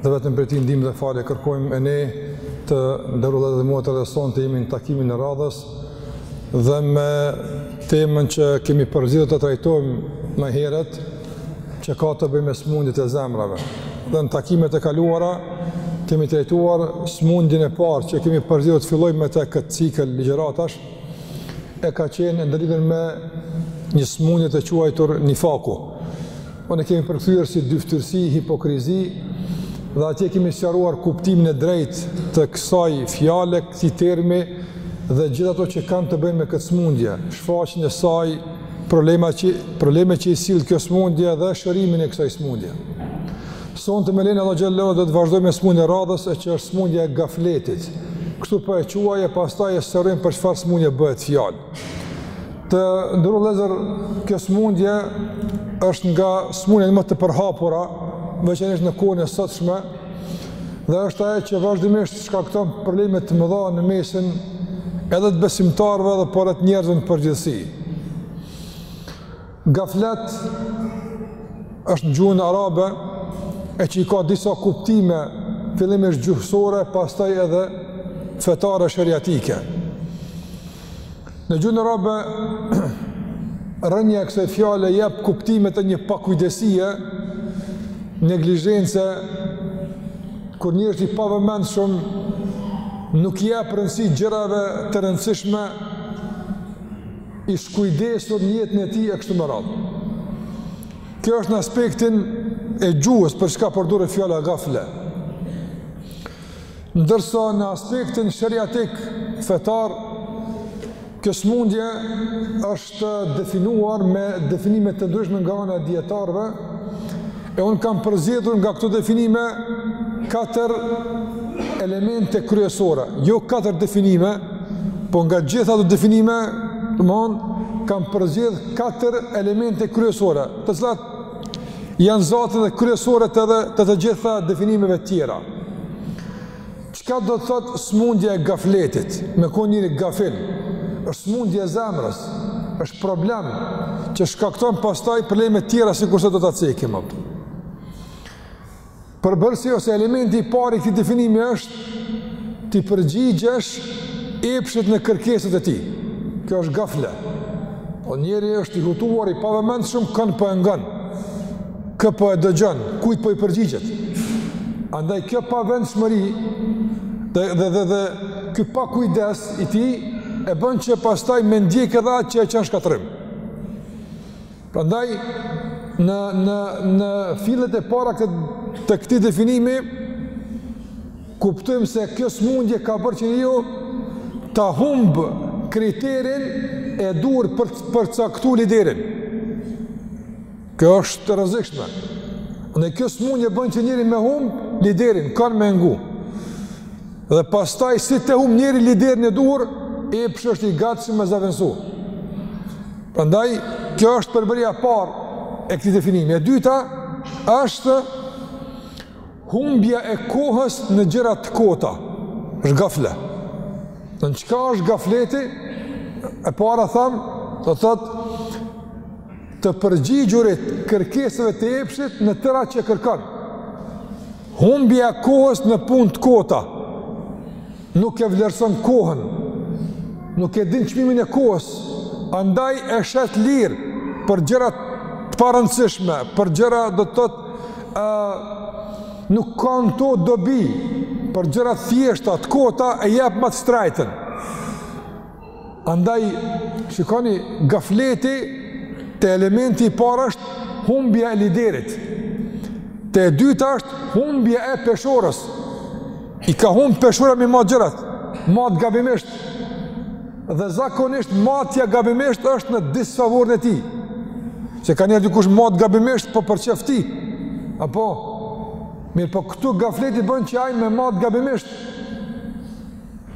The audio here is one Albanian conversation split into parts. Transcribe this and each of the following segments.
Dhe vetëm prej tij ndihmë dhe falje kërkojmë e ne të nderuar vëllezër dhe motra dhe sonte jemi në takimin e radhës dhe me temën që kemi përzgjedhur të trajtojmë më herët që ka të bëjë me smundjet e zemrave. Dhe në takimet e kaluara kemi trajtuar smundjen e parë që kemi përzgjedhur të fillojmë me të këtë cikël ligjëratash e ka qenë e ndërlidhur me një smundje të quajtur nifaku. Unë e kemi përkthyer si dyftyrësi, hipokrizi dhe atje kemi sqaruar kuptimin e drejtë të kësaj fjale, këtij termi dhe gjithë ato që kanë të bëjnë me këtë smundje, shfaqjen e saj, probleme që probleme që i sjell kjo smundje dhe shërimin e kësaj smundje. Sonte me lejen e Allahut xhele shanuhu do të vazhdojmë me smundjen e radhës e që është smundja e gafletit. Kështu po e quaj e pastaj e sqarojmë për çfarë smundje bëhet fjalë. Të nderuar vëllezër, kjo smundje është nga smundjet më të përhapura, veçanërisht në kohën e sotshme, dhe është ajo që vazhdimisht shkakton probleme të mëdha në mesin edhe të besimtarëve edhe po e te njerëzit në përgjithësi. Gaflet është në gjuhën arabe e që i ka disa kuptime fillimisht gjuhësore, pastaj edhe fetare sheriatike. Në gjuhën arabe, rrënja e kësaj fjale jep kuptimet e një pakujdesie, neglizhence, kur njeri është i pavëmendshëm, nuk jep rëndësi gjërave të rëndësishme, i shkujdesur në jetën e tij e kështu me radhë. Kjo është në aspektin e gjuhës për çka përdoret fjala gaflet. Ndërsa në aspektin sheriatik fetar kjo smundje është definuar me definime të ndryshme nga ana e dijetarëve E unë kam përzgjedhur nga këto definime katër elemente kryesore, jo katër definime, po nga gjitha ato definime, domethënë, kam përzgjedh katër elemente kryesore, të cilat janë zaten edhe kryesoret edhe të të gjitha definimeve tjera. Çka do të thotë smundja e gafletit, me kon njeri gafil, është smundja e zemrës, është problem që shkakton pastaj probleme tjera sikurse do t'i cekim. Përbërësi ose elementi i parë i këtij definimi është t'i përgjigjesh epshit në kërkesat e tij. Kjo është gaflet. O po njeri është i hutuar, i pavëmendshëm kën po e ngon. Kë po e dëgjon, kujt po i përgjigjet? Andaj kjo pavendshmëri dhe dhe dhe, dhe ky pakujdesi e tij e bën që pastaj me ndjek edhe atë që e çon shkatërrim. Prandaj në në në fillet e para të, të këtij definimi kuptojmë se kjo smundje ka bërë që njeriu ta humb kriterin e duhur për ta përcaktuar liderin. Kjo është e rrezikshme. Kjo smundje bën që njeri me humb liderin, kën me ngu. Dhe pastaj si ta humb njeri liderin e duhur, epshi është i gatshëm me zavendsu. Prandaj, kjo është përbërja e parë e këtij definimi. E dyta është Humbja e kohës në gjëra të kota është gaflet. Dmth çka është gafleti? E para thamë, do të thotë të përgjigjurit kërkesave të epshit në tëra ato që kërkon. Humbja e kohës në punë të kota nuk e vlerëson kohën, nuk e din çmimin e kohës, andaj e shet lirë për gjëra të parëndësishme, për gjëra do të thotë ë nuk kanë to dobi për gjëra të thjeshta, të kota e jep ma të shtrejtën. Andaj, shikoni, gafleti te elementi i parë është humbja e liderit. Te e dyta është humbja e peshorës. I ka humb peshorja me i mat gjërat, mat gabimisht. Dhe zakonisht matja gabimisht është në disfavorin e tij. Se kanjëherë dikush mat gabimisht po për qef të tij. Apo, mirëpo këtu gafleti bën që ai me mat gabimisht.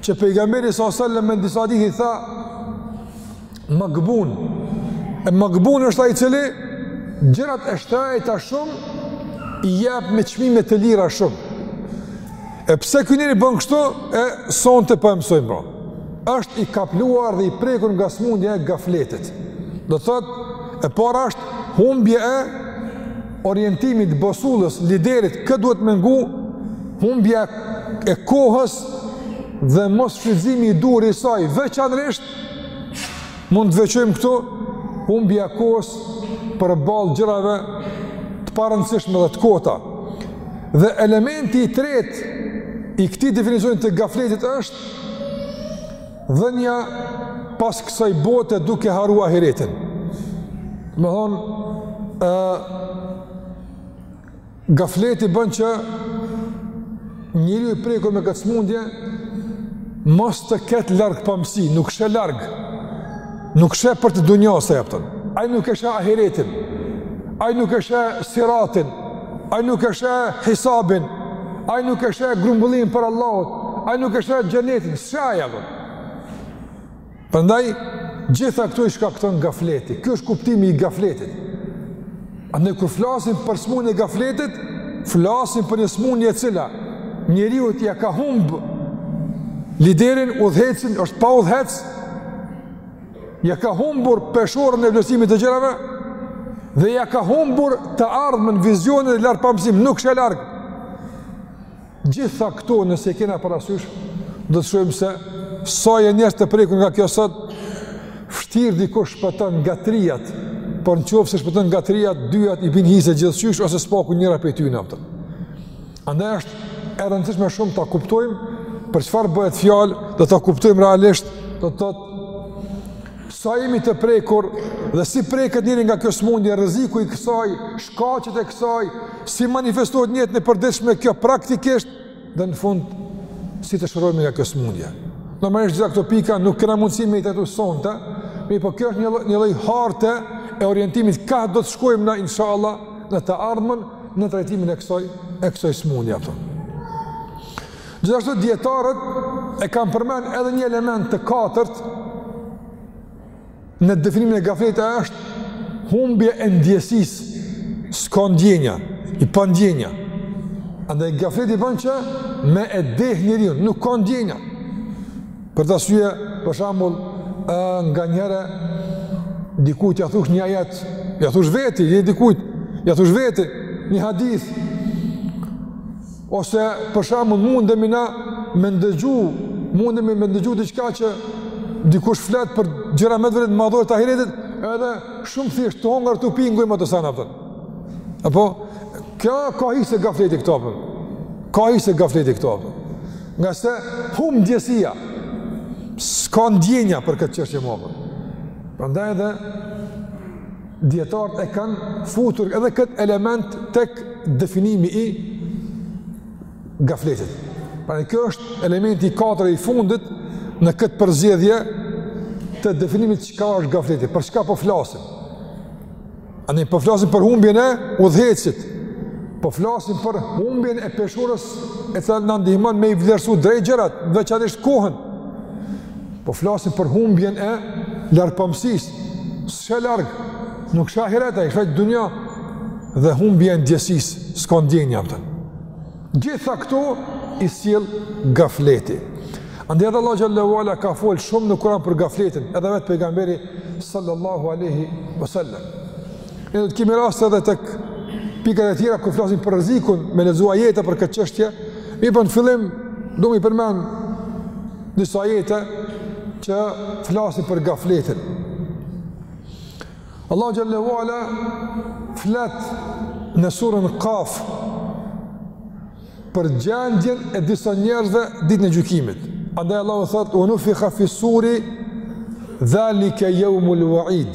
Që pejgamberi salallahu selem me një sahabi i tha, magbun, e magbun është ai i cili, gjërat e shtrejta shumë, i jep me çmime të lira shumë. E pse ky njeri bën kështu, e sonte po mësojmë, pra është i kapluar dhe i prekur nga smundja e gafletit. Do të thotë, e para është humbja e orientimit, busullës, liderit, kë duhet me ngu humbja e kohës dhe mosshfrytëzimi i duhur i saj, veçanërisht mund të veçojmë këtu humbja e kohës përballë gjërave të parëndësishme dhe të kota. Dhe elementi i tretë i këtij definicionit të gafletit është Dhënia pas kësaj bote duke harru ahiretin. Domethënë, e, gafleti bën që njeriu i prekur me këtë smundje, mos të ketë largpamësi, nuk sheh larg, Nuk sheh përtej dunjasë, a kupton. Ai nuk e sheh ahiretin. Ai nuk e sheh siratin. Ai nuk e sheh hisabin. Ai nuk e sheh grumbullimin para Allahut. Ai nuk e sheh xhenetin. S'e sheh ai, a kupton. Prandaj, gjitha këto i shkakton gafleti. Ky është kuptimi i gafletit. A ne kur flasim për smunjen e gafletit, flasim për një smunje e cila njeriut ja ka humb liderin udhëheqësin është pa udhëheqës ja ka humbur peshoren e vlerësimit të gjërave dhe ja ka humbur të ardhmen vizionin e largpamësinë nuk sheh larg Gjitha këto nëse i kena parasysh, do të shohim se sa janë njerëz të prekur nga kjo sot, vështirë dikush shpëton nga trijat, por në qoftë se shpëton nga trijat, dyjat i bijnë hise gjithqysh, ose së paku njëra prej tyne, a kupton. Andaj është e rëndësishme shumë ta kuptojmë për çfarë bëhet fjalë, dhe ta kuptojmë realisht, do të thotë Sa jemi të prekur dhe si preket njeriu nga kjo smundje, rreziku i kësaj, shkaqet e kësaj, si manifestohet në jetën e përditshme kjo praktikisht, dhe në fund, si të shërohemi nga kjo smundje. Normalisht gjitha këto pika, nuk kena mundësi me i trajtu sonte, mirëpo kjo është një, një lloj harte e orientimit, kah do të shkojmë na, insha Allah, në të ardhmen, në trajtimin e kësaj, e kësaj smundje, a kupton. Gjithashtu dijetarët e kanë përmend edhe një element të katërt në definimin e gafletit është humbje e ndjesisë, s'ka ndjenja, i pa ndjenja. Andaj gafleti bën që me e deh njeriun, nuk ka ndjenja. Për atë arsye, për shembull, nganjëherë dikujt ja thush një ajet, ja thush veti, jo dikujt, ja thush veti një hadith. Ose për shembull mundemi na me ndëgju, mundemi me ndëgju diçka që dikush flet për gjëra me të vërtetë madhore të ahiretit, edhe shumë thjesht tu hongër, tu pi i ngojmë ato sene, a kupton. Apo, kjo ka hise gafleti këtu, a kupton. Ka hise gafleti këtu, a kupton. Ngase humb ndjesia, s'ka ndjenja për këtë çështje më, a kupton. Prandaj edhe, Dijetarët e kanë futur edhe këtë element tek definimi i gafletit. Pra kjo është elementi i katërt i fundit në këtë përzgjedhje të definimit çka është gafleti, për çka po flasim. A ne po flasim për humbjen e udhëheqësit, po flasim për humbjen e peshores e cila na ndihmon me i vlerësu drejt gjërat, veçanërisht kohën. Po flasim për humbjen e largpamësisë. S'sheh larg, nuk sheh ahiretin, i sheh veç dunjanë dhe humbja e ndjesisë, s'ka ndjenja aspak. Gjitha këto i sjell gafleti. Andaj edhe Allah xhelle ue ala ka fol shumë në Kur'an për gafletin, edhe vetë pejgamberi sallallahu alaihi wasallam. Ne do të kemi rast edhe tek pikat e tjera kur flasim për rrezikun me lexu ajete për këtë çështje. Mirëpo në fillim, du me i përmend Disa ajete që flasin për gafletin. Allahu xhelle ue ala flet në surën Kaf për gjendjen e disa njerëzve ditën e gjykimit. Andaj Allahu thotë: "Wa nufikha fi suri dhalika yawmul wa'id."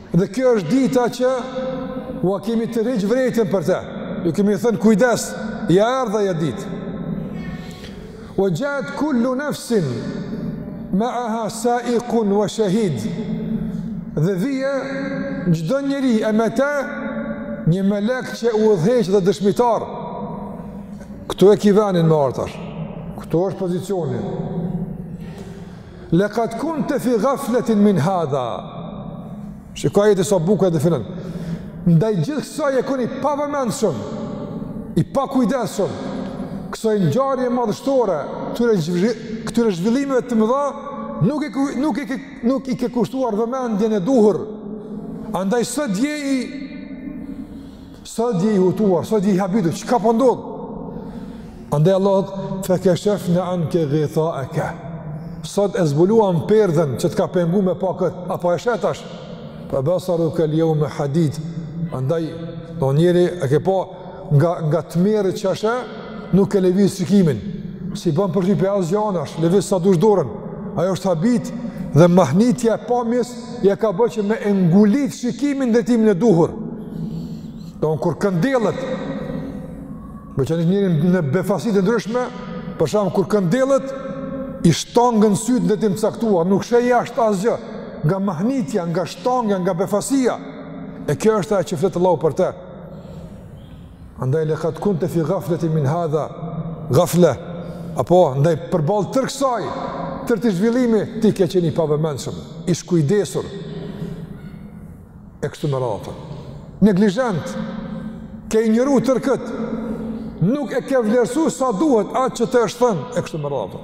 Dhe kjo është dita që ua kemi tërheq vrejtjen për te. Ju kemi thënë kujdes, ja erdh ajo ditë. Ue xhaet kullu nefsin meaha saikun ue shehid. Dhe vjen çdo njeri e me te një melek që udhëheq dhe dëshmitar. Këtu e ki venin more tash. Këtu është pozicioni. Laqad kunte fi ghaflatin min hadha. Shiko ajeti sa bukur e definon. Ndaj gjithë kësaj ke kon i pavëmendshëm, i pakujdesshëm. Kësaj ngjarje madhështore, këtyre këtyre zhvillimeve të mëdha nuk e nuk e nuk i ke kushtuar vëmendjen e duhur. Andaj sot je i Sot je i hutuar, sot je i habitur, çka po ndodh? Andaj Allahu thotë, fe keshefna anke gitaeke. Sot e zbuluan perdhen që të ka pengu me pa këtë, apo e sheh tash? Fe besarukel jeume hadid. Andaj, ndonjëri e ke pa nga, nga tmerri që sheh, nuk e lëviz shikimin. S'i bën përshtypje asgja anash, lëviz sa dush dorën. Ajo është habi dhe mahnitja e pamjes, ia ka bërë që me e ngulit shikimin në drejtimin e duhur. Dikur kur këndellet, more, njeri në befasi të ndryshme, për shembull kur këndellet, i shtangen sytë në drejtim caktuar, nuk sheh jashtë asgjë, nga mahnitja, nga shtangja, nga befasia, e kjo është ajo që flet Allahu për te. Andaj laqad kunte fi ghaflatin min hadha ghafla apo ndaj përballë tërë kësaj tërë atij zhvillimi ti ke qenë i pavëmendshëm i shkujdesur e kështu me radhë neglizhent ke injoru tërë kët nuk e ke vlerësu sa duhet atë që të është thënë e kështu me radhë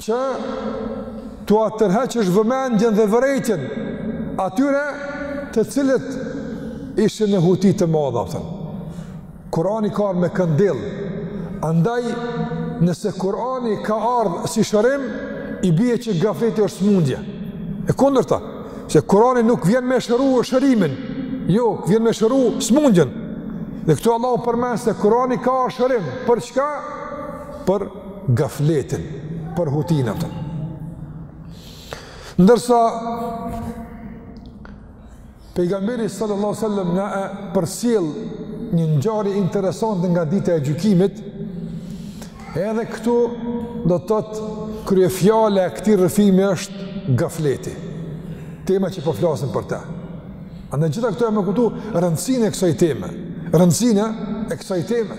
që t'ua tërheq vëmendjen dhe vërejtjen atyre të cilët ishin në huti të madha. Pra, Kurani ka ardhë me këndell, andaj nëse Kurani ka ardhë si shërim, i bje që gafleti është smundje. E kundërta, se Kurani nuk vjen me shëru shërimin, jo, vjen me shëru smundjen. Dhe këtu Allahu përmend se Kurani ka ardhë shërim, për çka? Për gafletin, për hutinë atë. Ndërsa pejgamberi sallallahu alajhi wasallam na e përcjell një ngjarje interesante nga dita e gjykimit, edhe këtu do të thotë kryefjala e këtij rrëfimi është gafleti. Tema që po flasim për të. Andaj gjitha këto janë me kuptu rëndësinë e kësaj teme, rëndësinë e kësaj teme.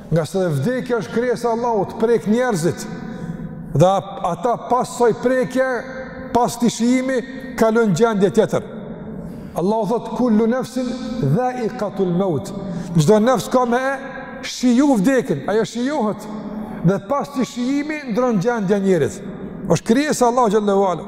Ngase dhe vdekja është krijesë e Allahut, prek njerëzit, dhe ata pas asaj prekje, pas atij shijimi, kalojnë n'gjendje tjetër. Allahu thot, kullu nefsin dhaikatul meut. Çdo nefs ka me e shiju vdekjen, ajo shijohet, dhe pas atij shijimi, ndron gjendja e njerit. Është krijesë e Allahut xhel-le ue ala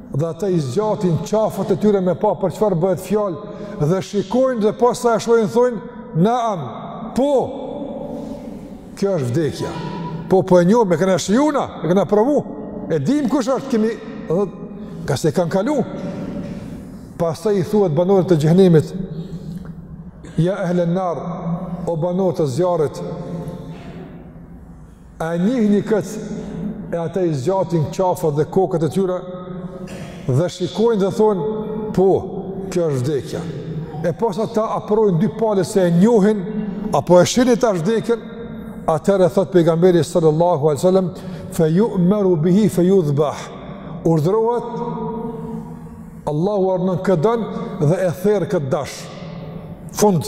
dhe ata i zgjatin qafat e tyre me pa për çfarë bëhet fjalë dhe shikojnë dhe pasi e shohin thonë naam po kjo është vdekja po po e njohim e kena shiju na e kena provu e dim kush është kemi ngase kanë kalu pastaj i thuhet banorëve të xhenemit ja ehlen nar o banorët e zjarrit A e njihni këtë? E ata i zgjatin qafat dhe kokat e tyre dhe shikojnë dhe thonë, po, kjo është vdekja. E posa ta aprovojnë dy palët se e njohin, apo e shohin tash vdekjen, atëherë thotë pejgamberi sallallahu alajhi wasallam, fe jumeru bihi fe judhbah, urdhërohet, Allahu urdhnon këtë dënë dhe e therë këtë dash. Fund.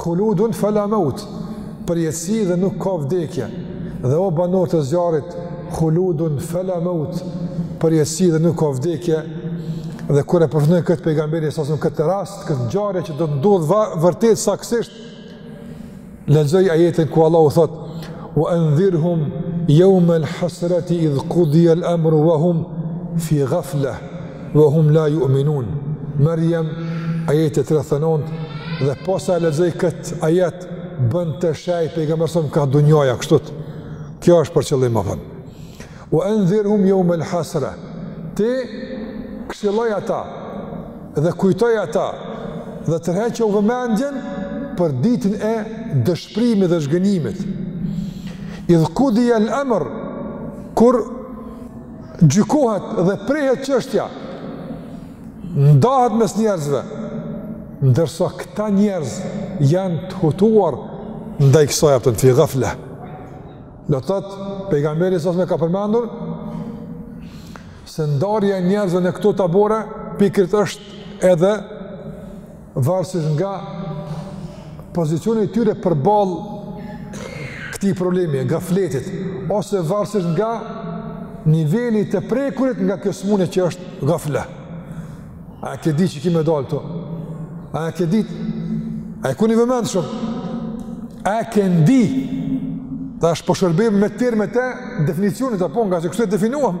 Khuludun fala maut, përjetësi dhe nuk ka vdekje, dhe o banorë të zjarrit, khuludun fala maut, përjetësi dhe nuk ka vdekje, dhe kur e përfundoi këtë pejgamberi alejhi selam këtë rast, këtë ngjarje që do të ndodh vërtet saktësisht, lexoi ajetin ku Allahu thot: "Wa anzirhum yawm al-hasrati idh qudiya al-amru wa hum fi ghaflah." Wa hum la yu'minun. Mërjem, ajeti tridhjetë e nëntë, dhe posa e lexoi kët ajet bënte isharet pejgamberi savs ka dunjaja kështu. Kjo është për qëllim athan. Wa anzirhum yawm al-hasra. Ti këshilloj ata dhe kujtoj ata dhe tërheqju vëmendjen për ditën e dëshpërimit dhe zhgënjimit. Idh qudiya al-amr kur gjykohet dhe prehet çështja, ndahet mes njerëzve, ndërsa këta njerëz janë të hutuar ndaj kësaj janë fi gafle. Do të thotë pejgamberi savs ka përmendur se ndarja e njerëzve në këto tabore pikërisht është edhe varësisht nga pozicioni i tyre përballë këtij problemi, gafletit, ose varësisht nga niveli i të prekurit nga kjo sëmundje që është gafle. A e ke di që ki me dalë këtu? A e ke ditë? A je kon i vëmendshëm? A e ke ndi? Tash po shërbehemi me terme të definicionit, apo ngase kështu e definuam.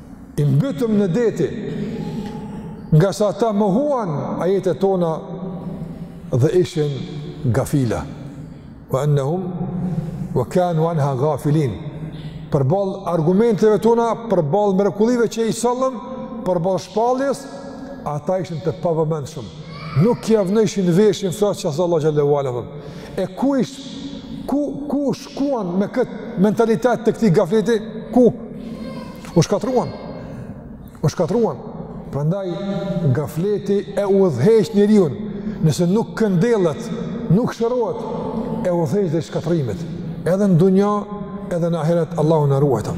i mbytëm në det, ngase ata mohuan ajetet tona dhe ishin gafila. Wa annahum wa kanu anha ghafilin. Përball argumenteve tona, përball mrekullive që i sollëm, përball shpalljes, ata ishin të pavëmendshëm. Nuk ia vnojshin veshin fjalës që Allahu xhelle ue ala. E ku ish ku kush shkuan me këtë mentalitet të këtij gafleti ku? U shkatrruan. U shkatrruan. Prandaj gafleti e udhëheq njeriun, nëse nuk këndellet, nuk shërohet, e udhëheq drejt shkatrrimit. Edhe në dunja, edhe në ahiret Allahu na ruajttë.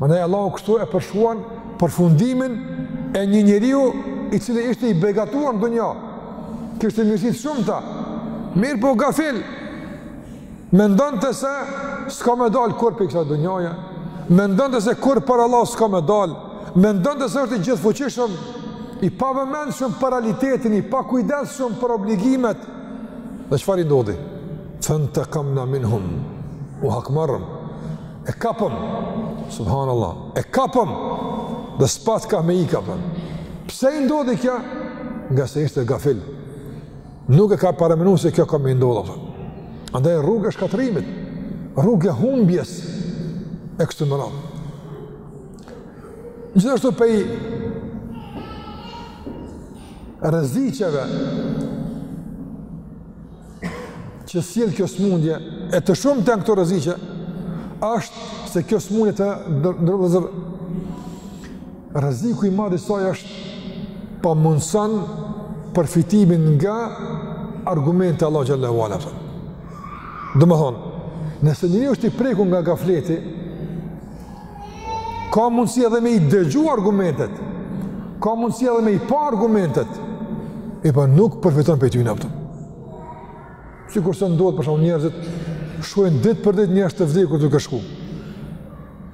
Prandaj Allahu kështu e përshkruan përfundimin e një njeriu i cili ishte i begatuar në dunja. Kishte mirësi të shumta. Mirëpo gafil, Mendonte se s'ka me dalë kurrë pi kësaj dunjaje, mendonte se kurrë para Allahut s'ka me dalë, mendonte se është i gjithëfuqishëm, i pavëmendshëm për realitetin, i pakujdesshëm për obligimet, dhe çfarë i ndodhi? Fentekamna minhum, u hakmorëm, e kapëm, subhanallah, e kapëm, dhe s'pat ka me ik. Pse i ndodhi kjo? Ngase ishte gafil. Nuk e ka paramenu se kjo ka me i ndodhë. Andaj rrugë e shkatërrimit, rrugë e humbjes e kështu me radhë. Gjithashtu prej rreziqeve që sjell kjo smundje e të shumta janë këto rreziqe është se kjo smundje të ndërlozë Rreziku i madh i saj është pamundëson përfitimin nga argumentet e Allahut Xhel-le ue Ala, a po kupton. Domethënë, nëse njeri është i prekur nga gafleti, ka mundësi edhe me i dëgju argumentet, ka mundësi edhe me i pa argumentet, e po nuk përfiton prej tyne, a po kupton. Sikur se ndodhë për shembull njerëzit, shohin ditë për ditë njerëz të vdekur duke shku.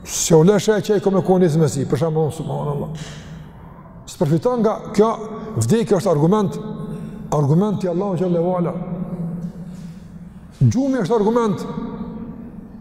Se u lëshë e qaj kome kohë njëzë me si, për shembull, subhanallah. S'përfiton nga kjo, vdekja është argument, argument i Allahut Xhel-le ue Ala. Gjumi është argument,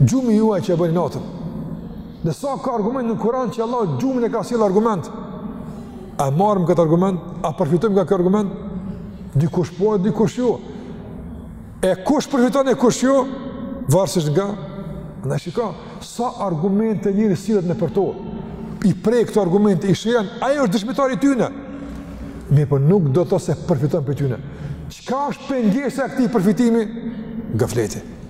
Gjumi juaj që e bëni natën. Dhe sa ka argument në Kur'an që Allah gjumin e ka sjell argument. A marrim këtë argument? A përfitojmë nga ky argument? Dikush po e dikush jo. E kush përfiton e kush jo? Varësisht nga... Shiko, sa argumente njeri sillet nëpër to, i prek këto argumente, i sheh, ai është dëshmitar i tyne. Mirëpo nuk do të thotë se përfiton prej tyne. Çka është pengesa e këtij përfitimi? Gafleti.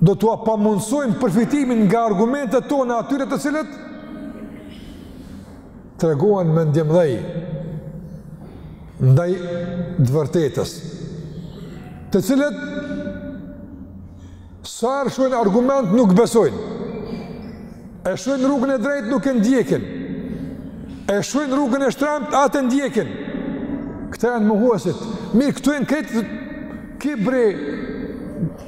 do t'ua pamundsojmë përfitimin nga argumentet tona atyre të cilët tregohen mendjemëdhenj ndaj të vërtetës të cilët sa herë shohin argument nuk besojnë e shohin rrugën e drejtë nuk e ndjekin e shohin rrugën e shtremtë atë e ndjekin këta janë mohuesit mirë këtu janë krejt kibri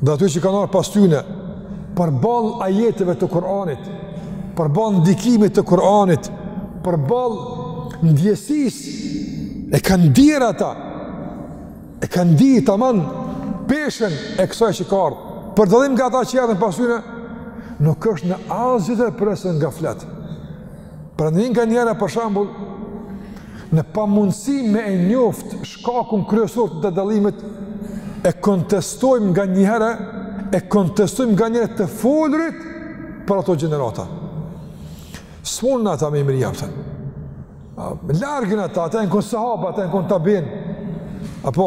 Dhe atyre që kanë ardhë pas tyne, përballë ajeteve të Kur'anit, përballë ndikimit të Kur'anit, përballë ndjesisë, e kanë ndi ata, e kanë ndi taman peshën e kësaj që ka ardhë, për dallim nga ata që erdhën pas tyne, nuk është në azjë dhe presën gaflet. Prandaj nganjëherë për shembull, në pamundësi me e njoftë shkakun kryesor të dallimit, e kontestojmë nganjëherë, e kontestojmë nganjëherë të folurit për ato gjenerata. S'mun na ata me i mrri, a po kupton. Larg janë ata, ata janë konë sahabë, ata janë konë tabiinë. Apo,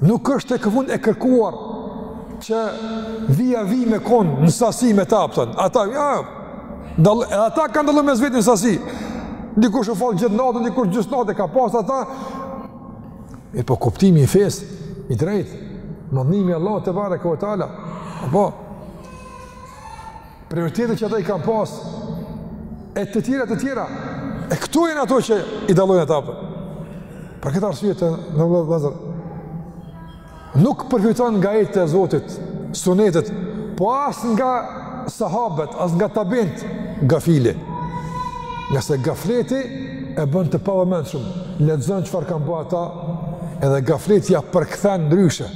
Nuk është tek e fundit e kërkuar që vija-vi me konë në sasi me ta, a po kupton. Ata, ja, dal, edhe ata kanë dallu mes veti në sasi. Dikush u falë gjithë natën, dikush gjysë nate, ka pas ata. E po kuptimi i fesë, i drejtë, madhnimi i Allahut Tebareke ue Teala. Apo, Prioritetet që ata i kanë pas e të tjera të tjera. E këto janë ato që i dallojnë ata. Për këtë arsye tanë vëllazër nuk përfiton nga ajetet e Zotit, sunetet, po as nga sahabët, as nga tabiinët gafili. Ngase gafleti e bën të pavëmendshëm, lexon çfarë kanë ba ata, edhe gafleti ia përkthen ndryshe.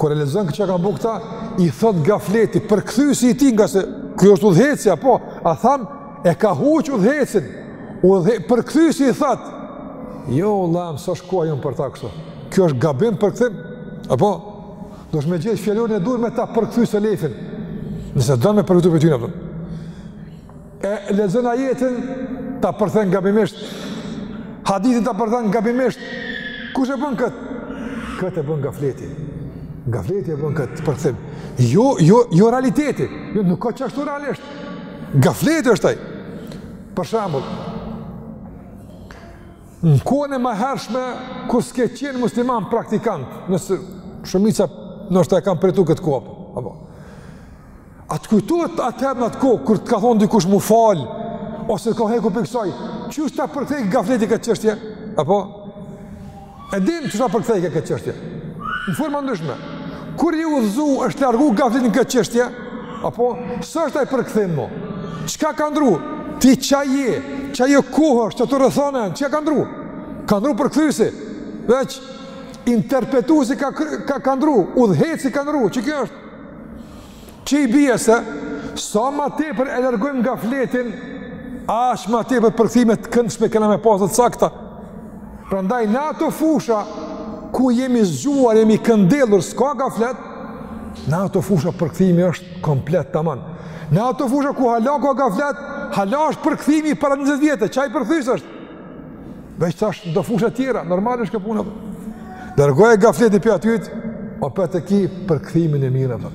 Kur e lexon këtë që kanë ba këta, i thot gafleti përkthyesi i tij, ngase ky është udhëheqësi, apo, a tham e ka huq udhëheqësin. Edhe përkthyesi i thot, jo vëlla, s'është koha jonë për ta kështu. Kjo është gabim përkthim. Apo duhesh me gjet fjalorin e duhur me ta përkthy selefin. Nëse do me përfitu prej tyne apo. E lexon ajetin, ta përkthen gabimisht. Hadithin ta përkthen gabimisht. Kush e bën kët? Kët e bën gafleti. Gafleti e bën kët përkthim. Jo, jo, jo realiteti. Jo nuk ka qashtu realisht. Gafleti është ai. Për shembull, në kohën e më hershme, kur s'ke qenë musliman praktikant, nëse shumica ndoshta e kanë përjetu këtë kohë apo, A të kujtohet atëherë në atë kohë, kur të ka thonë dikush mu falë, ose të ka hek prej kësaj, qysh ta përkthejke gafleti këtë çështje? Apo? E din qysh ta përkthejke këtë çështje? Në forma të ndryshme. Kur je udhëzu, është largu gafleti në këtë çështje? Apo? S'është ai përkthim mo? Çka ka ndru? Ti qaj je? Qajo kohë është, qato rrethana? Çka ka ndru? Ka ndru përkthyesi? Veq, interpretuesi ka, ka, ka ndru, udhëheqësi ka ndru, qikjo është? Që i bje se, sa ma tepër e largojmë gafletin, aq ma tepër përkthime të këndshme kena me pas të sakta. Prandaj, në ato fusha, ku jemi zgjuar, jemi këndellur, s'ka gaflet, në ato fusha përkthimi është komplet taman. Në ato fusha ku hala ka gaflet, hala është përkthimi para 20 vjete, qaj përkthyes është? Veç tash te do fusha të tjera, normal është kjo punë. Largoje gafletin prej atyhit, opet e ki përkthimin e mirë apo.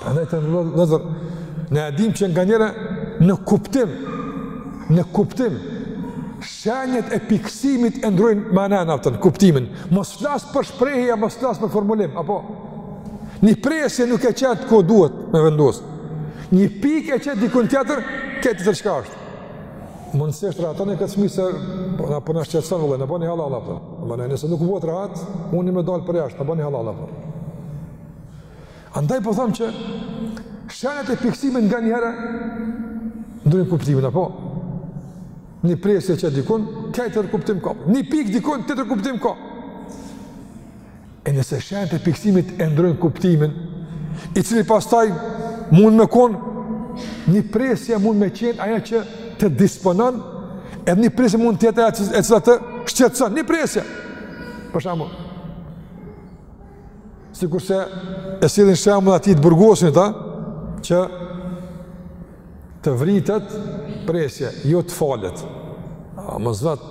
Prandaj tanë vëllazër, ne e dimë që nganjëherë në kuptim, në kuptim, shenjat e pikësimit e ndrojnë manën apo atë, kuptimin. Mos flas për shprehje, mos flas për formulim, apo? Një presje nuk e qet te ku duhet me vendosë. Një pikë e qet dikun tjetër, këtë të të shka është. Mundësisht rahatone këtë fmi se po na po na shqetëson vëllai, na bani hallall apo. Me ne nëse nuk u bohet rahat, unë me dal përjashtë, na bani hallall apo. Andaj po them që shenjat e pikësimit nganjëherë ndrrojnë kuptimin apo. Një presje qet dikun, tjetër kuptim ka. Një pikë dikun, tjetër kuptim ka. E nëse shenjat e pikësimit e ndrojnë kuptimin, i cili pastaj mund me kon një presje mund me qenë ajo që të disponon, edhe një presje mund të jetë ajo që, e cila të shqetëson, një presje. Për shembull, sikurse e sjellin shembull atë të burgosunit, që të vritet presje, jo të falet. A, më zvetë,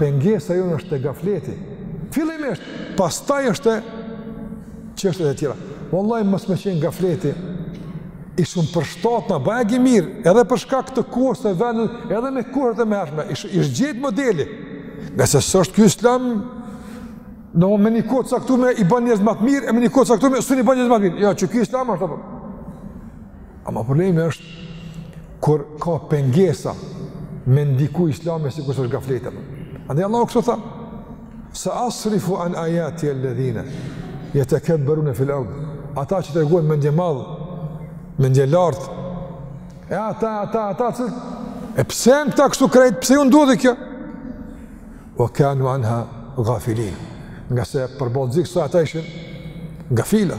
pengesa jonë është gafleti. Fillimisht, pastaj është e çështjet e tjera. Vallahi, mos me qenë gafleti, ishim përshtat na bajagi mirë, edhe për shkak të kohës e vendit, edhe me kohët e hershme, ish, ish gjet modeli. Ngase s'është ky islam, me një kohë të caktume i bën njerëzit ma të mirë, e me një kohë të caktume s'i bën njerëzit ma të mirë. Jo, jo, që ky islam është të për. Ama problemi është kur ka pengesa me ndiku islami sikurse është gafleti. Andaj Allahu kështu tha, se asrifu an ajati elledhine jetekebberune fil ard, ata që tregojnë mendjemadh, mendjelartë, e ata, ata, ata, që, e pse me ta kështu krejt, pse ju ndodhi kjo? Ue kanu anha gafilin, ngase përballë kësaj ata ishin gafila,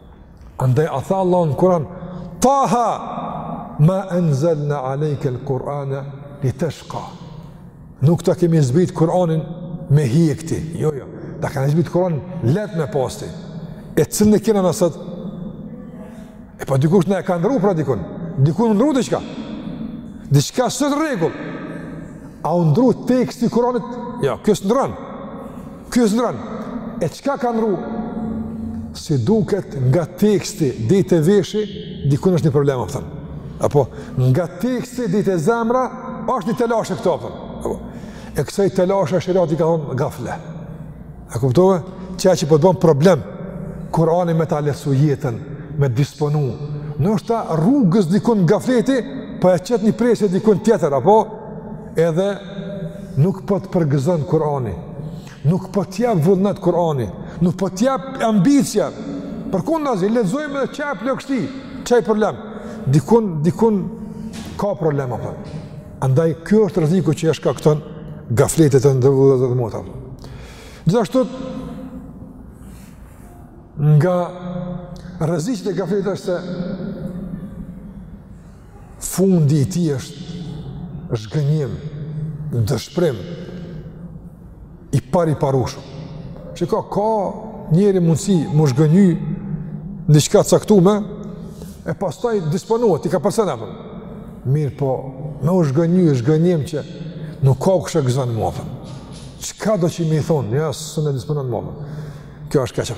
Andaj a tha Allahu në Kur'an, Taha, ma enzelna alejkel Kur'ane li teshka. Nuk ta kemi zbrit Kur'anin me hjek ti. Jo, jo, ta kemi zbrit Kur'anin lehtë me pas ti. E cilën e kena na sot? E pa po dikush na e ka ndrru pra dikun. Diku u ndrru diçka. Diçka s'o n'rregull. A u ndrru teksti Kur'anit? Jo, jo, ky s'ndrron Ky s'ndrron. E çka ka ndrru? Si duket nga teksti deri te veshi, dikun është një problem apo. Apo nga teksti deri te zemra është një telash këtu apo. Apo. E kësaj telashe sheriati ka thon gafle. A kuptove? Çka që po të bën problem Kurani me ta lehtësu jetën, me disponu. Ndoshta rrugës dikun gafleti, po e qet një presje dikun tjetër, apo? Edhe nuk po të përgëzon Kurani, nuk po të jap vullnet Kurani, nuk po të jap ambicie. Përkundrazi lexojmë edhe qaj plogështi, qaj problem. Dikun dikun ka problem apo. Andaj ky është rreziku që e shkakton gafleti, të nderum vëllezër dhe motra. Gjithashtu nga rreziqet e gafletit është se Fundi i tij është zhgënjim, dëshpërim i pariparueshëm. Që ka, ka njeri mundësi me u zhgënjy në diçka të caktume, e pastaj disponohet, i ka përse na vën. Mirëpo, me u zhgënjy, zhgënjim që nuk ka kush e gëzon më. Çkado që me i thonë, ja s'e disponon më. Kjo është e keqe.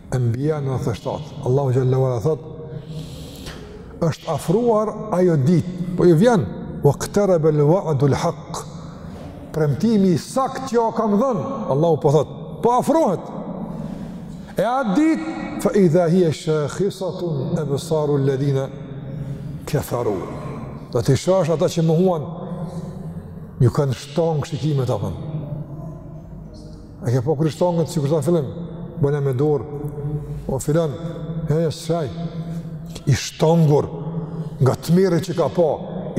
Enbija 97. Allahu xhelle ve ala thotë: Është afruar ajo ditë, po ju vjen waqtarab al-wa'd al-haq. Premtimi i saktë që jua kam dhënë, Allahu po thotë, po afrohet. E atë ditë fa idha hiya shakhisatun absaru alladhina kafaru. Do t'i shohësh ata që mohuan iu kanë shtang shikimet apo. A ke pa kur i shtangur sikur ta fillim? Bëna me dorë, o filan, e e saj, i shtangur nga tmerri që ka pa,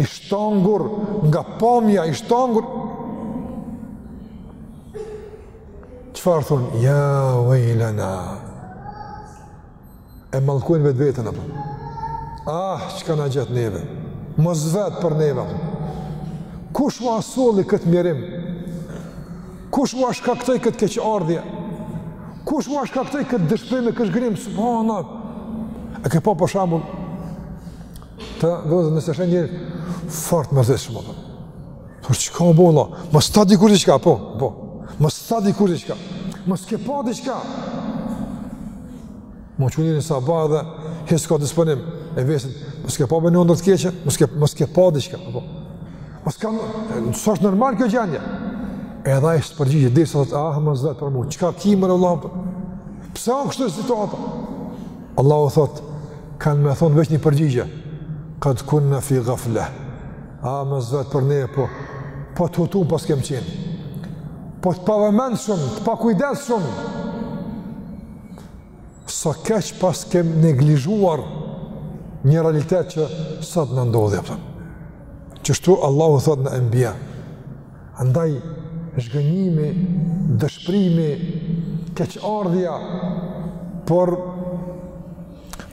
i shtangur nga pamja, i shtangur. Çfarë thonë? Ja, vejlena. e mallkojnë vetveten, apë. Ah, çka na gjet neve, mos vet për neve, apë. Kush ua solli këtë mjerim? Kush ua shkaktoi këtë keqardhje? Kush ua shkaktoi këtë dëshpërim e këtë zhgënjim? Subhana, e ke pa për shambull, të vëzë nëse sheh njeri, fort mërzitshëm Por çka u bo, vlla? Mos t'tha dikush diçka, po, po. Mos t'tha dikush diçka. Mos ke pa diçka. Me u çu njeri në sabah edhe, hiç s'ka disponim, e vesin, mos ke pa ndonjë ëndërr të keqe, mos ke, mos ke pa diçka, po. Mos ka, s'është normal kjo gjendje. Edhe ai s'përgjigjet, derisa thotë, ah, mos vet për mu, çka ki mo vlla, pse në këtë situatë? Allahu thotë, kanë me thonë veç një përgjigje, kad kunna fi gafleh. Ah mos vet për ne, po, po të hutun paskem qenë. Po të pavëmendshëm, të pakujdesshëm. Sa keq paskem neglizhuar një realitet që sot na ndodhi, pëtëm. Qështu Allahu thotë në Enbija, Andaj, zhgënjimi, dëshprimi, keqardhja, por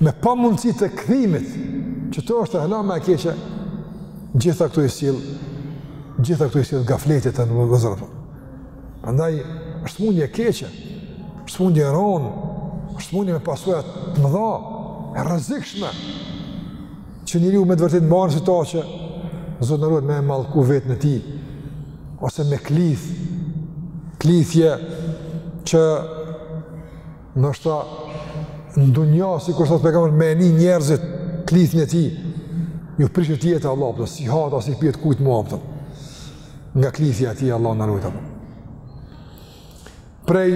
me pamundësi të kthimit, që kjo është hala ma e keqe, gjitha këto i sjell, gjitha këto i sjell gafleti vëllezër. Andaj, është smundje e keqe, është smundje e ronë, është smundje me pasoja të mëdha, e rrezikshme. që njeriu me të vërtetë bën asi soj që Zot na ruajt me mallku vetën e tij ose me klith klithje që ndoshta ndonjë sikur thot pejgamberi me e ni njerëzit klithjen e tij ju prishet jeta Allah apo s'i hahet as s'i pihet kujt më apo nga klithja e tij Allah na ruajt prej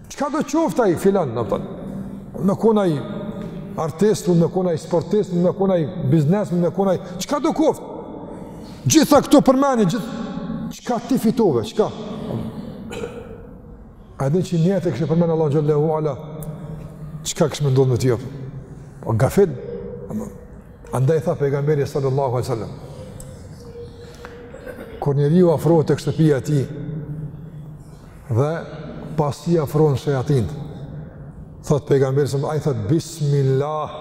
Çkado qoftë ai filan, apo? Me kon ai artist, me kon ai sportist, me kon ai biznes, me kon ai... Çkado qoftë? Gjitha këto për me ni, gjitha... Çka ti fitove, çka? A e di që nëse s'e kishe përmend Allahun xhelle ve ala, çka kish me ndodhë me ty apo? O po, gafil, andaj tha pejgamberi sallallahu alai sallam, kur njeriu afrohet te shtëpia e tij, dhe pas tij afrohen shejatinët. Thot pejgamberi sëmë, a i thot, Bismillah,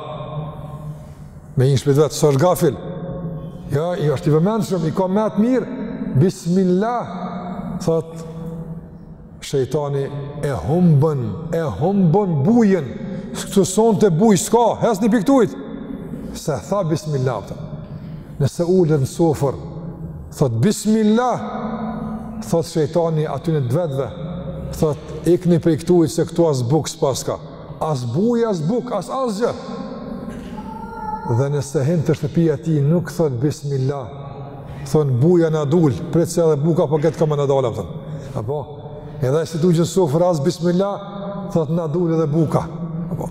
me hi n'shpi t'vet, s'është gafil, jo, ai është i vëmendshëm, i ka mendt mirë, Bismillah, thot, shejtani e humbëm, e humbëm bujën, se këtu sonte bujë, s'ka, hes një piktujtë, se tha Bismillah, apo, nëse ulet në sofër, thot bismillah, thot shejtani atyne t'vetve, thot ikni prej këtu se këtu as buk s'paska, as bujë, as buk, as asgjë. Dhe nëse hyn te shtëpia e tij nuk thot bismillah, thon buja na dul, prit se edhe buka po gjet ka me na dal, apo. Edhe kur ulet n'sofër as bismillah, thot na dul edhe buka. Apo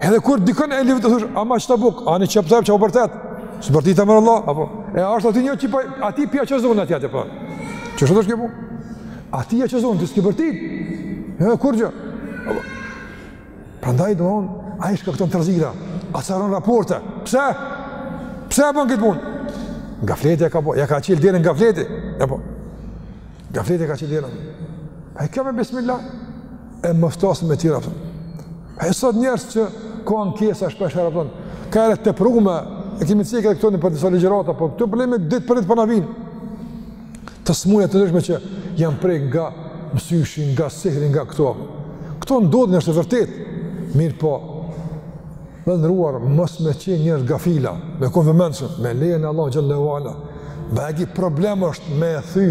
Edhe kur dikën e lut e thush, ama qat buk, ani çap çap çau vërtet. Zbërti ta merr Allah apo. E është aty një çipa, aty pia çë zonë aty atë po. Çu shodosh këtu? Aty ja çë zonë, ti s'ke vërtet. Edhe kur gjë. Apo. Prandaj do on, ai shkakton trazira. Acaron raporte? Pse? Pse e bon këtë punë? Nga gafleti ja ka po, ja ka çilë derën gafleti, ja po. Gafleti ja ka çilë derën. A i keme bismillah? E më ftasën me tira, apo. E sot njerëz që kan ankesa shpesh herë thon, ka edhe të prunë, e kemi cek këto nëpër disa ligjërata, po këto probleme ditë për ditë po na vijnë. Të smuja të ndryshme që janë prej nga mësyshi, nga sihri, nga këto. Këto ndodhin është e vërtet, mirëpo, me u ruajt, mos me qenë njerëz gafila, me konë t'vëmendshëm, me lejën e Allahut xhelle ve ala, e ky problem është me e thy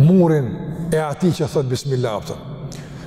murin e atij që thotë Bismillah, apo.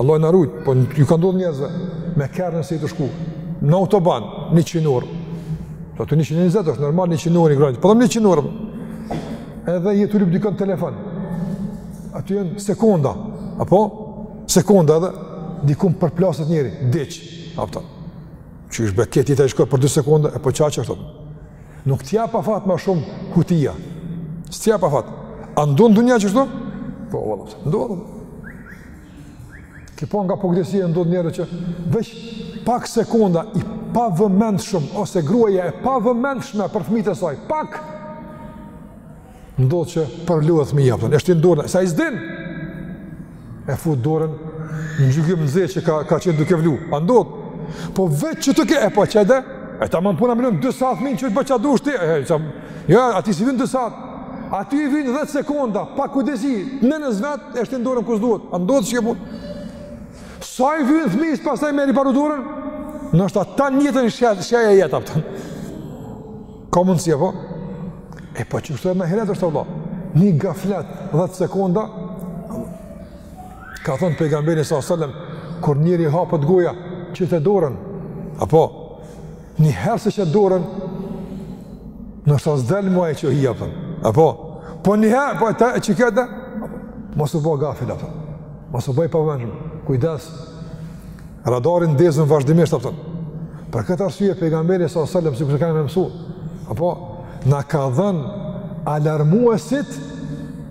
Allahu na rujtë, po ju ka ndodhë njerzve, me kerr nëse je tu shku, në autoban, njëqind n'orë, do të njëqind e njëzet, është normal njëqind n'orë një granitë, po dhe njëqind n'orë, edhe je tu lypë dikën n'telefon, aty janë sekonda, apo, sekonda edhe, dikun përplaset njeri, diqë, apton, që është beket, jeta shkoi për 2 sekonda, e po qeshtu, nuk t'jep afat ma shumë hutia, s't'jep afat, a ndodh n'dunja qeshtu, po, vëlla, ndodh, Ke po nga pakujdesia ndodh njerëz që veç pak sekonda i pavëmendshëm, ose gruaja e pavëmendshme për fëmijët e saj, pak, ndodh që përvlohet fmija, apton, e shtin dorën, se ai s'din, e fut dorën në gjygym t'nxehtë që ka, ka qenë duke vlu, a ndodh, po veç që të ke, e po qe de, e tamam puna milion, dy sat fminë që të bëqa dushti, e, e, Jo, ja, atij s'i vyn dy sat, atij i vyn 10 sekonda, pakujdesi, nënës vet, e shtin dorën ku s'duhet, a ndodh qekjo punë. Sa i vyn fmisë, pastaj me riparu dorën, nështa ata njëtën shëjë shë e jetë, apton. Ka mundësi, e po? E po qeshtu edhe n'ahiret është Allah. Një gaflet, 10 sekonda, ka thonë pejgamberi s.a.s. Kur njerit hapet goja, qite dorën, apo? Një herë s'e qet dorën, nështa s'del mo ai që hin, apton. Apo, po një herë, po ta, që këtë, mos u bo gafil, apton. Mos u bo i pavëmendshëm, kujdes, radarin dhezun vazhdimisht, apton. Për këtë arsye, pejgamberi s.a.s. sikur na ka mësu, apo, na ka dhënë alarmuesit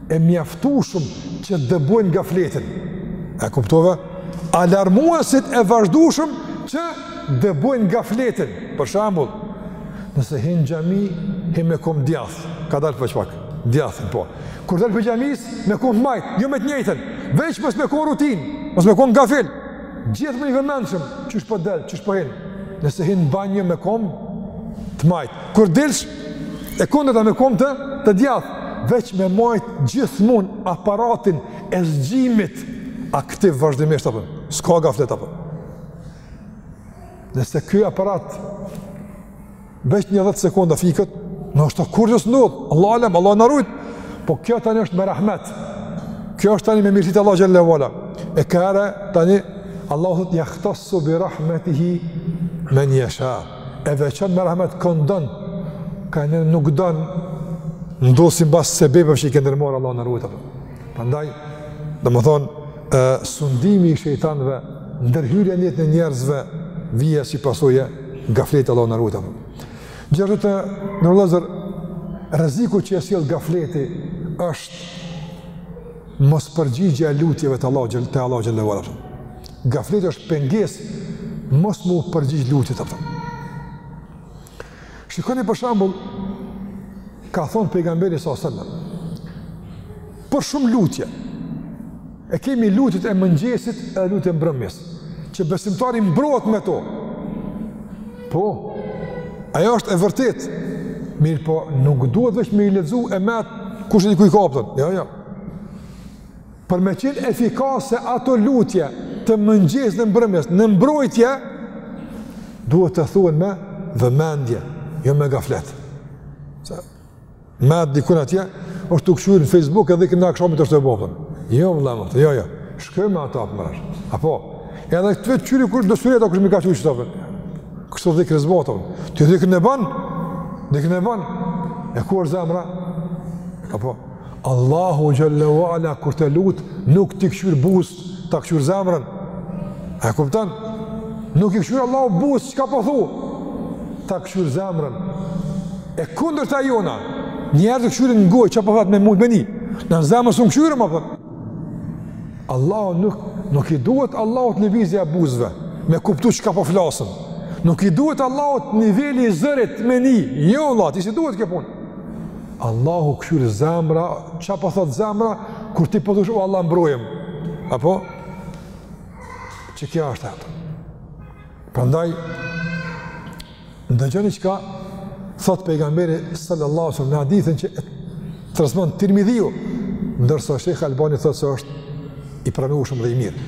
e mjaftushëm që dëbojnë gafletin. E kuptove? Alarmuesit e vazhdueshëm që dëbojnë gafletin, për shembull, nëse hin n'xhami, hin me komë t'djathtë, ka dalë për qpak, t'djathtën, po. Kur del prej xhamisë, me komë t'majtë, jo me të njëjtën, veç mos me kon rutinë, mos me kon gafil, gjithë më i vëmendshëm, qysh po del, qysh po hin, nëse hin n'banjë me komë të majtë. Kur dilsh, e kundërta me komë të, të djathtë, veç me majtë gjithmonë aparatin e zgjimit aktiv vazhdimisht, apton, s'ka gaflet, apton. Nëse ky aparat veç një 10 sekonda fiket, nështa çka s'ndodh, Allahu alem, Allahu na rujtë, po kjo tani është me rahmet, kjo është tani me mirësi t'Allahit xhele ve ala, e kërë tani, Allahu thotë jahtassu bi rahmetihi men jesha, e veçon me rahmet kon don, kon nuk don, ndodh simbas sebebeve që i ke ndërmarrë, Allahu na rujtë, Prandaj, domethënë, ë sundimi i shejtanëve ndërhyrja në jetën e njerëzve vjen si pasojë e gafletit Allahu na ruajtë. Gjithashtu të nderuar rreziku që sjell gafleti është mos përgjigja e lutjeve te Allahu xhel te Allahu xhele ue ala. Gafleti është pengesë mos mu përgjigj lutjet a kupton. Shikoni për shembull ka thonë pejgamberi sa selam. Për shumë lutje. E kemi lutjet e mëngjesit edhe lutjet e mbrëmjes, që besimtari mbrohet me to. Po. Ajo është e vërtetë. Mirëpo, nuk duhet veç me i lexu e mentë kush e di ku, kupton. Jo, jo. Për me qenë efikase ato lutje të mëngjesit dhe mbrëmjes në mbrojtje, duhet të thuen me vëmendje, jo me gaflet. Se, mentë dikun atje, është tu kshyrë në Facebook edhe i këmë në akshamit është të bofën. Jo, më lamë, jo, jo, shkëm me atë apë më rashë. Apo, edhe këtë vetë qyri kërë dësurit, a kërë mi ka qyri që të apë. Kështë dhikë në zbotë, të dhikë në banë, dhikë në banë, e ku zemra? Apo, Allahu xhele ue ala kur të lutesh, nuk t'i kshyr buzët, ta kshyr zemrën. E kupton? Nuk i kshyr Allahu buzët, çka po thu? Ta kshyr zemrën. E kundërta jona, njerëzit kshyrim në gojë, ça po thotë me mund me ni? Ne në zemër s'mund kshyrim, a kupton. Allahu nuk, nuk i duhet Allahut lëvizja e buzëve, me kuptu çka po flasën. Nuk i duhet Allahut niveli i zërit me ni, jo, Allahut s'i duhet kjo punë. Allahu kshyr zemra, çka po thotë zemra kur ti po thush o Allah mbrojëm. Apo që kjo është atë. Prandaj ndëgjoni çka thotë pejgamberi sallallahu alaihi wasallam në hadithin që e transmeton Tirmidhiu, ndërsa Sheikh Albani thotë se është i pranueshëm dhe i mirë.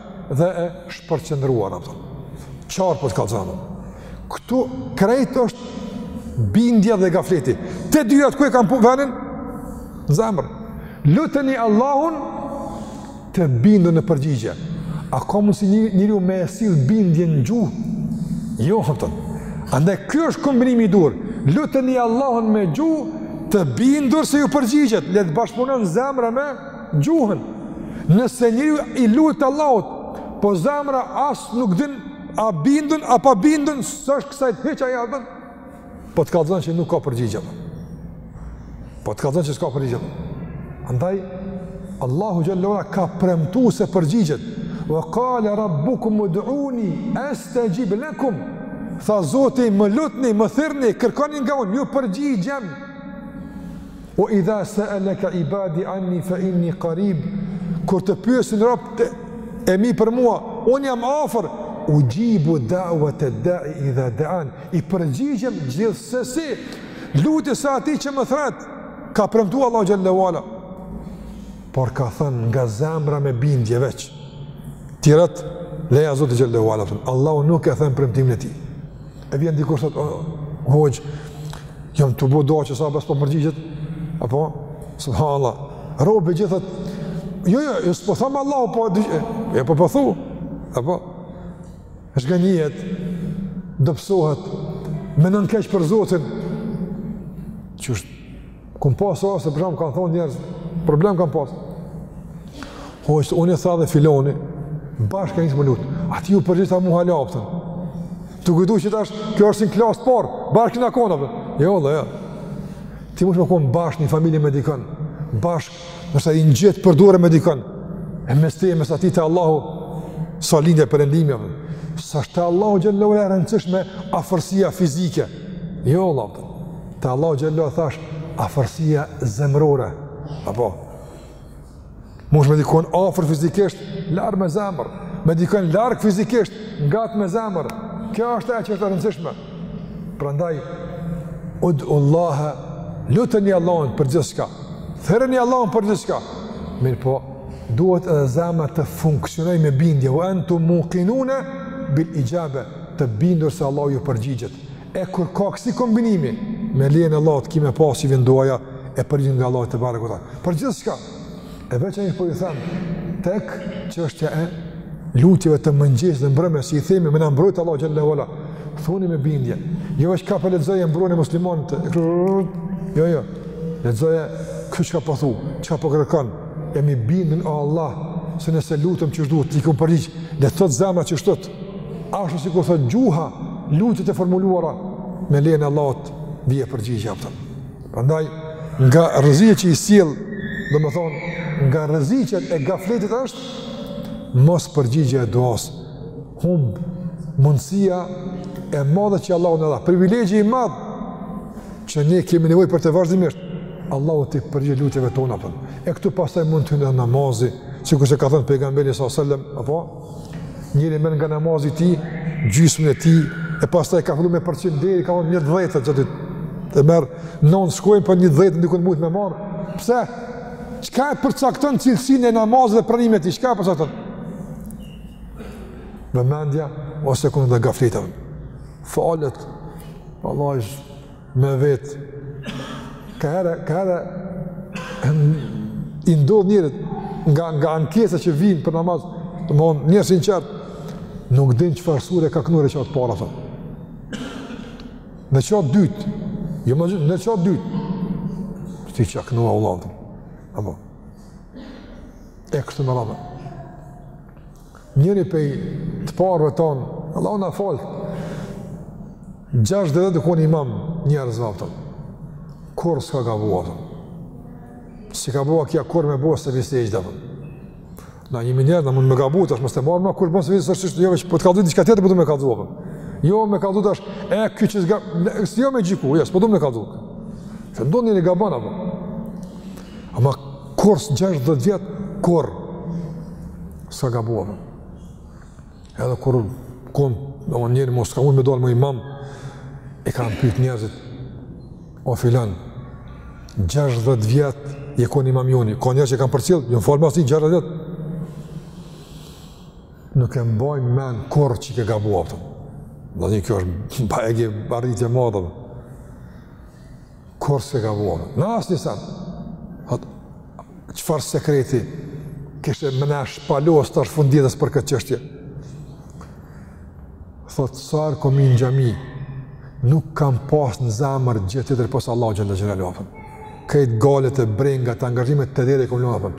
dhe e shpërqendruar a kupton. Çfarë po të kallzon? Ktu krejt është bindja dhe gafleti. Te dyjat ku e kanë venin? Zemër. Luteni Allahun të bindur në përgjigje. A ka mundsi njeriu me e sjell bindjen në gjuhë? Jo, a kupton. Andaj, ky është kombinimi i duhur. Luteni Allahun me gjuhë të bindur se ju përgjigjet. Le të bashkëpunon zemra me gjuhën. Nëse njeriu i lutet Allahut, po zemra as nuk din a bindun a pa bindun, s'është kësaj të heqa ja bën. Po të kallzon që nuk ka përgjigje. Po të kallzon që s'ka përgjigje. Andaj Allahu xhallahu ala ka premtu se përgjigjet. Wa qala rabbukum ud'uni astajib lakum. Tha Zoti, më lutni, më thirrni, kërkoni nga unë, ju përgjigjem. Ue idha seeleke ibadi anni fe inni karib, kur të pyesin robt e mi për mua, unë jam afër, uxhibu da'uete da'i idha da'an, i përgjigjem gjithsesi lutjes së atij që më thrret, ka premtu Allahu xhele ue ala, por ka thënë nga zemra me bindje veç, tjerat leja Zotit xhele ue ala, Allahu nuk e then premtimin e tij. E vjen dikush thotë, o, hoxhë, jam tu bo dua qe sa, ba s'po përgjigjet, apo, subhanallah, robi gjithat, jo, jo, jo, s'po tham Allah, po, e, e po po thu, po apo, zhgënjehet, dobësohet, menon keq për Zotin, që është, Kam pasë raste, për shembull kanë thonë njerëz, problem kanë pasë. Hoxhë, unë edhe filoni, bashkë e nisëm me lutë, atij iu përgjigj a mu hala, a kupton. Tu kujtu që tash, kjo është si në klasë të parë, bashkë na kanë, a kupton. Jo, vallahi, jo. Ti mush me konë bashkë n'një familje me dikën, bashkë, nëse je ngjitë për dore me dikën, e mes teje, mes atij te Allahu, sa lindja e perëndimi, s'ashtë te Allahu xhele ue ala e rëndësishme, afërsia fizike. Jo, vallahi, Te Allahu xhele ue ala thashë afërsia zemrore. Apo mush me dikon afër fizikisht, larg me zemër. Me dikon larg fizikisht, ngat me zemër. Kjo është ajo që është e rëndësishme. Prandaj ud'ullahe luteni Allahun për gjithçka. Thërreni Allahun për gjithçka. Mirëpo, duhet edhe zemra të funksionojë me bindje. Ue entum mukinune bil ixhabe, të bindur se Allahu ju përgjigjet. E kur ka kësi kombinimi, me lejen e Allahut ki me pa si vjen duaja e përgjigjun nga Allahu tebareke ue teala. Për gjithçka. E veçan po i them tek çështja e lutjeve të mëngjesit dhe mbrëmjes si i themi me na mbrojt Allahu xhele ue ala. Thoni me bindje. Jo veç kap e lexoje Mburojën e muslimanit. Jo jo. Lexoje, kupto çka po thu, çka po kërkon. Jam i bindun o Allah se nëse lutem qysh duhet ti ki m'u përgjigj. Le thot zemra qashtu. Ashtu sikur thotë gjuha, lutjet e formuluara, me lejen e Allahut, vjen përgjigjja, a kupton. Prandaj, nga rreziqet që i sjell, domethonë, nga rreziqet e gafletit është, mospërgjigjja e duasë, humb mundësia e madhe që Allahu na dha, privilegji i madh, që ne kemi nevojë për të vazhdimisht, Allahu t'i përgjigjet lutjeve tona, a kupton. E këtu pastaj mund të hyjë edhe namazi, sikurse ka thënë pejgamberi s.a.s. Apo? Njëri merr nga namazi i tij gjysmën e tij e pastaj ka filluar me përqindje deri ka një e dhjeta e tij. Të merr non shkojnë po një të dhjetë dikush mujt me marr. Pse? Çka e përcakton cilësinë e namazit dhe pranimin e tij, çka e përcakton? Vëmendja ose kundërta, gafleti. Falet. Vallahi me vetë. Ka herë, ka herë, i ndodh njerit nga, nga ankesa që vijnë për namaz, domethënë njerëz t'sinqertë, nuk din çfarë sure ka knu n'reqat t'parë, thëmë. Në reqat t'dytë, jo më gjithë, në reqat t'dytë, që ti që a kënua u lavë, thëmë. E kështu me radhë. Njëri pej të parëve tonë, Allahu na faltë, gjashtëdhjetë vjet u kon imam i njerëzve, kurrë s'ka gabu, vëtëm. s'ka gabu kja kurrë me ba sehvi sexhde, na jemi njerëz, na mund me gabu, tash mos të marrë, ma kur bën sehvi sexhde jo, po të kallxoj një çka tjetër, po du me kallxu, jo me kallxu tash, e, kjo që s'ga, s'jo me gjyku, jo, s'po du me kallxu, se do një një gabon, apë, Ama ky 60 vjet kurrë s'ka gabu. Edhe kur u kon do të njeri mos ka mujt me dal më imam e kanë pyet njerëzit o filan 60 vjet je kon imam joni ka njerëz që kanë përcjell jon fal mas ti 60 vjet nuk e mbajn men kurrë që ke gabu a kupton kjo është bajagi arritje e madhe Kurrë s'ke gabuar, në asnjë sen. Hëtë, çfarë sekreti ke me na shpalos n'fund t'jetës për këtë çështje? Thotë, sa herë kom hi në xhami, nuk kam pas në zemër gjë tjetër pos Allahut xhel-le xhelaluhu. Krejt hallet e brengat, angazhimet te dera i kom lan.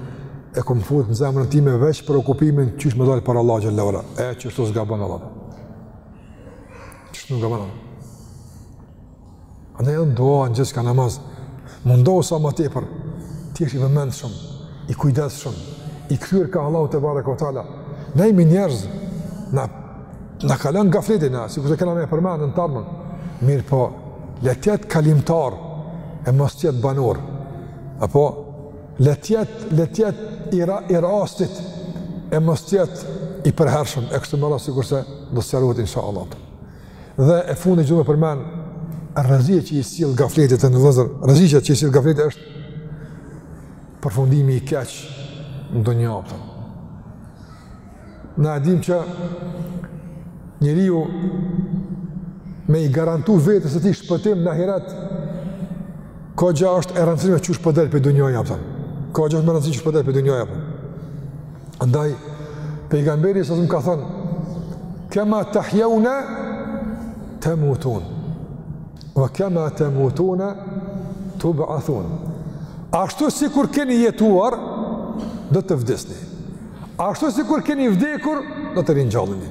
E kom fut në zemrën time veç preokupimin qysh me dalë para Allahut xhel-le xhelaluhu. E qështu s'gabon vallah. Qysh nuk gabon vallah. A ne edhe n'dua në gjithçka namaz, mundohu sa ma tepër të jesh i vëmendshëm, i kujdesshëm, i kthyer ka Allahu tebareke ve teala, na jemi njerëz, na, na kaplon gafleti, na, sikurse kena me e përmendë në tarmën, mirëpo, le t'jetë kalimtar, e mos t'jetë banor, apo, le t'jetë, le t'jetë i, ra, i rastit, e mos t'jetë i përhershëm, e kështu me radhë sikurse do sqarohet, insha Allah, të. Dhe e fundit që do të përmend, rreziqe që i sjell gafleti vëllezër, rreziqe që i sjell gafleti është përfundimi i keq në dunja, a kupton. Na dim që njeriu me i garantu vetes së tij shpëtim në ahiret, Koxha është e rëndësishme qysh po del pej dunjaje, a kupton. Koxha është e rëndësishme qysh po del pej dunjaje, a kupton. Andaj pejgamberi salallahu alejhi ve selem ka thënë kema tahjuna tamutun. Wa kema tamutuna tub'athun. Ashtu sikur keni jetuar do të vdesni. Ashtu sikur keni vdekur do të ringjalleni.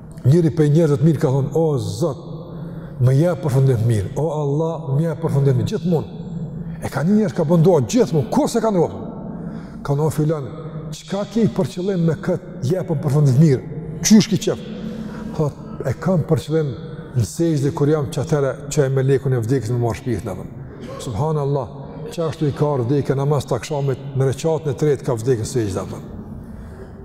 njëri prej njerëzve të mirë ka thonë, o Zot, më jep përfundim të mirë, o Allah, më jep përfundim të mirë, gjithmonë. E ka një njeri ka bo dua gjithmonë, kur se ka në rrofë. Kanë thonë filan, çka ke për qëllim me kët jepëm përfundim të mirë? Qysh ki qef? Thot, e kam për qëllim në sexhde kur jam qatëherë meleku i vdekjes me ma marr shpirtin apo. Subhanallah, qashtu i ka ardhur vdekja namaz t'akshamit në reqatin e tretë ka vdekur në sexhde apo.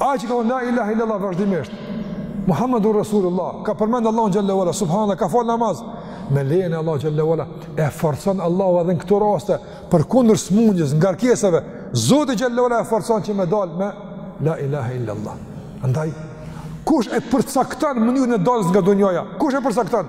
Ai që ka thonë la ilaha illallah vazhdimisht. Muhammedur Rasulullah, ka përmend Allahun xhelle ve ala subhanallah, ka fal namaz. Me lejen e Allahut xhelle ve ala e forcon Allahu edhe në këto raste përkundër smundjes, ngarkesave. Zoti xhelle ve ala e forcon që me dal me la ilaha illallah. Andaj kush e përcakton mënyrën e daljes nga dunjaja? Kush e përcakton?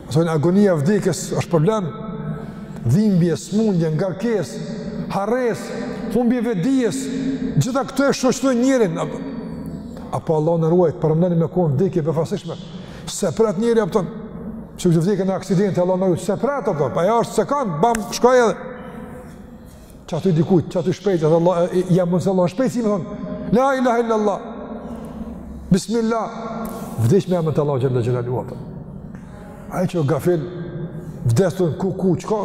Thonë agonia e vdekjes është problem. Dhimbje, smundje, ngarkesë, harresë, humbje e vetëdijes, gjitha këto e shoqërojnë njerin. Apo Allahu na ruajt, përmendëm ni kohë vdekje e befasishme. Se pret njeri, apëton, qeto vdekje në aksidente, Allahu na ruajt, se pret, apëton, pa e është se kanë, bam, shkoi edhe. Që aty dikujt, që aty shpejt, edhe Allah, e, ja mundëson Allahu, shpejtësi me thonë, la ilaha illa Allah, bismillah, vdes me emën të Allahut xhelle xhelaluhu. Ai që gafil, vdes tu thonë kuku, qka,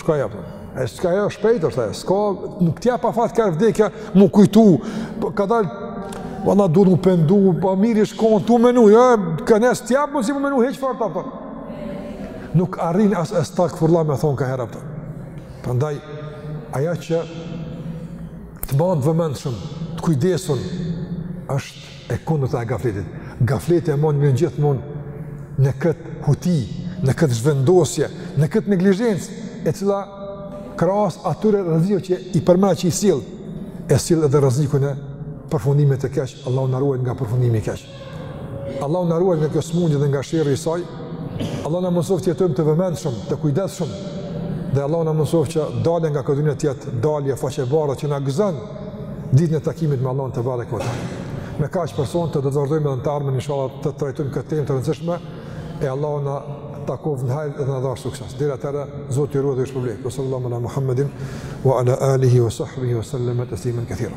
qka ja përë. E s'ka ja shpejt është aje, s'ka, nuk t'jep afat kurrë vdekja, mu kujtu, po, kadalë, valla duhet mu pendu, pa po mirë i shkonë, tu menu, jo, ka rast s'tjep as mu menu, hiç fare ta përë. Nuk arrinë as estagfirullah me thonë kaherë përë. Prandaj, ajo që të ban të vëmendshëm, të kujdesun, është e kundërta e gafletit. Gafleti e man njerin gjithmonë në këtë huti, në këtë zhvendosje, në këtë neglizhencë, e cila krahas atyre rreziqeve që i përmenda që i sjell, e sjell edhe rrezikun e përfundimit të keq, Allahu na ruajt nga përfundimi i keq. Allahu na ruajt nga kjo sëmundje dhe nga sherri i saj. Allahu na mundsoftë të jetojmë të vëmendshëm, të kujdesshëm. Dhe Allahu na mundsoftë që dalja nga kjo dynja të jetë dalje faqebardhë që na gëzon ditën e takimit me Allahun tebareke ve teala. Me kaq për sonte, do të vazhdojmë edhe në të ardhmen inshallah të trajtojmë këtë temë të rëndësishme e Allahu na takoftë në hajr dhe na dhashtë sukses. Deri atëherë, Zoti ju ruajt dhe ju shpërbleftë. Sallallahu ala Muhammedin, wa ala alihi, wa sahbihi, wa sallam taslimen kethira.